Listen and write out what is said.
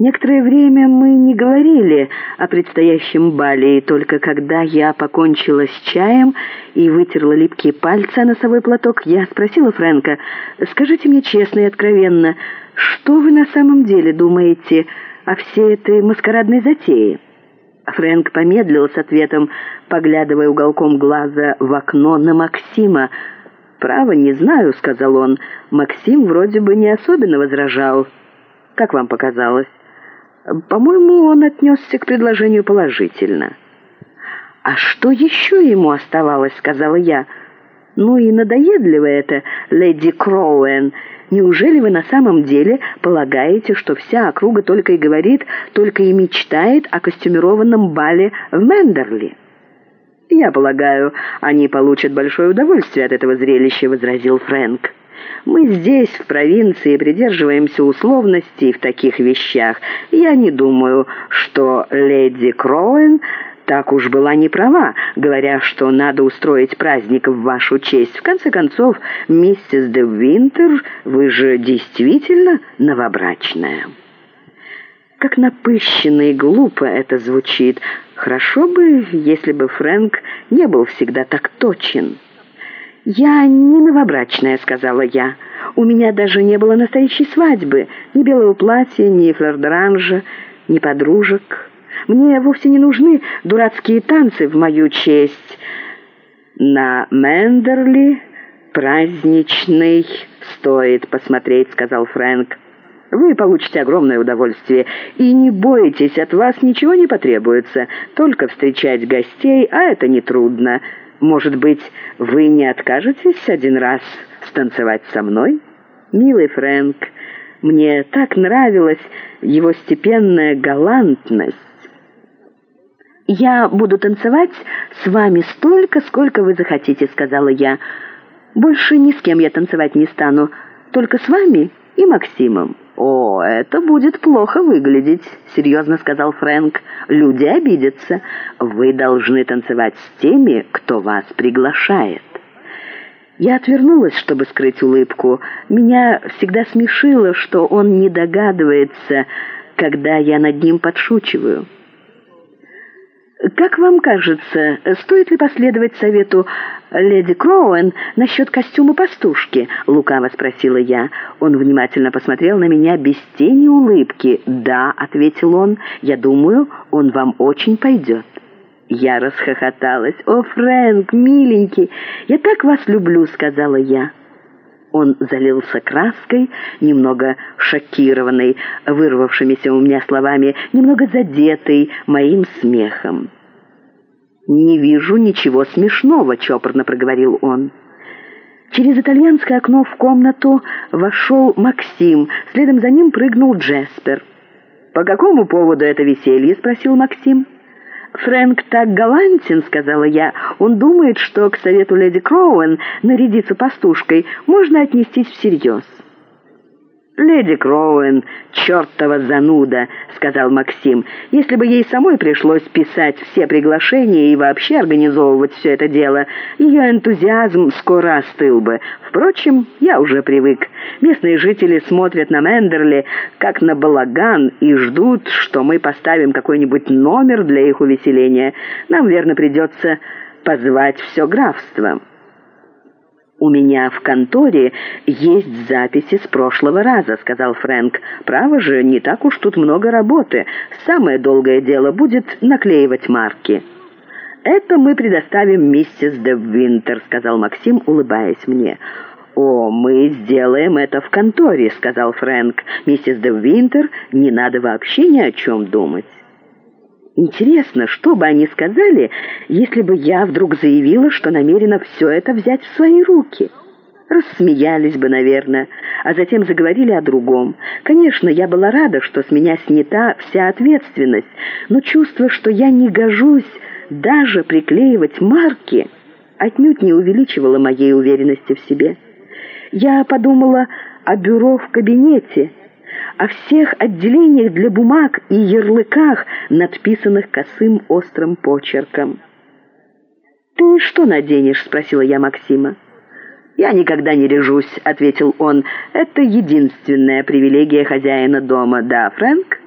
Некоторое время мы не говорили о предстоящем бале, и только когда я покончила с чаем и вытерла липкие пальцы о носовой платок, я спросила Фрэнка, «Скажите мне честно и откровенно, что вы на самом деле думаете о всей этой маскарадной затее?» Фрэнк помедлил с ответом, поглядывая уголком глаза в окно на Максима. «Право, не знаю», — сказал он. Максим вроде бы не особенно возражал. «Как вам показалось?» По-моему, он отнесся к предложению положительно. «А что еще ему оставалось?» — сказала я. «Ну и надоедливо это, леди Кроуэн. Неужели вы на самом деле полагаете, что вся округа только и говорит, только и мечтает о костюмированном бале в Мендерли?» «Я полагаю, они получат большое удовольствие от этого зрелища», — возразил Фрэнк. Мы здесь, в провинции, придерживаемся условностей в таких вещах. Я не думаю, что леди Кроуэн так уж была не права, говоря, что надо устроить праздник в вашу честь. В конце концов, миссис де Винтер, вы же действительно новобрачная». Как напыщенно и глупо это звучит. Хорошо бы, если бы Фрэнк не был всегда так точен. «Я не новобрачная», — сказала я. «У меня даже не было настоящей свадьбы, ни белого платья, ни флердоранжа, ни подружек. Мне вовсе не нужны дурацкие танцы в мою честь. На Мендерли праздничный стоит посмотреть», — сказал Фрэнк. «Вы получите огромное удовольствие, и не бойтесь, от вас ничего не потребуется, только встречать гостей, а это нетрудно». Может быть, вы не откажетесь один раз станцевать со мной? Милый Фрэнк, мне так нравилась его степенная галантность. «Я буду танцевать с вами столько, сколько вы захотите», — сказала я. «Больше ни с кем я танцевать не стану, только с вами и Максимом». «О, это будет плохо выглядеть», — серьезно сказал Фрэнк. «Люди обидятся. Вы должны танцевать с теми, кто вас приглашает». Я отвернулась, чтобы скрыть улыбку. Меня всегда смешило, что он не догадывается, когда я над ним подшучиваю. «Как вам кажется, стоит ли последовать совету леди Кроуэн насчет костюма пастушки?» — лукаво спросила я. Он внимательно посмотрел на меня без тени улыбки. «Да», — ответил он, — «я думаю, он вам очень пойдет». Я расхохоталась. «О, Фрэнк, миленький, я так вас люблю», — сказала я. Он залился краской, немного шокированный, вырвавшимися у меня словами, немного задетый моим смехом. «Не вижу ничего смешного», — чопорно проговорил он. Через итальянское окно в комнату вошел Максим, следом за ним прыгнул Джеспер. «По какому поводу это веселье?» — спросил ««Фрэнк так галантен», — сказала я. «Он думает, что к совету леди Нарядиться пастушкой можно отнестись всерьез». «Леди Кроуэн, чертова зануда», — сказал Максим. «Если бы ей самой пришлось писать все приглашения и вообще организовывать все это дело, ее энтузиазм скоро остыл бы. Впрочем, я уже привык. Местные жители смотрят на Мендерли как на балаган и ждут, что мы поставим какой-нибудь номер для их увеселения. Нам, верно, придется позвать все графство». «У меня в конторе есть записи с прошлого раза», — сказал Фрэнк. «Право же, не так уж тут много работы. Самое долгое дело будет наклеивать марки». «Это мы предоставим миссис де Винтер», — сказал Максим, улыбаясь мне. «О, мы сделаем это в конторе», — сказал Что бы они сказали, если бы я вдруг заявила, что намерена все это взять в свои руки?» рассмеялись бы, наверное, а затем заговорили о другом. Конечно, я была рада, что с меня снята вся ответственность, но чувство, что я не гожусь даже приклеивать марки, отнюдь не увеличивало моей уверенности в себе. Я подумала о бюро в кабинете, о всех отделениях для бумаг и ярлыках, надписанных косым острым почерком. «Ты что наденешь?» — спросила яА. «Я никогда не режусь», — ответил он. «Это единственная привилегия хозяина дома, да,Фрэнк?»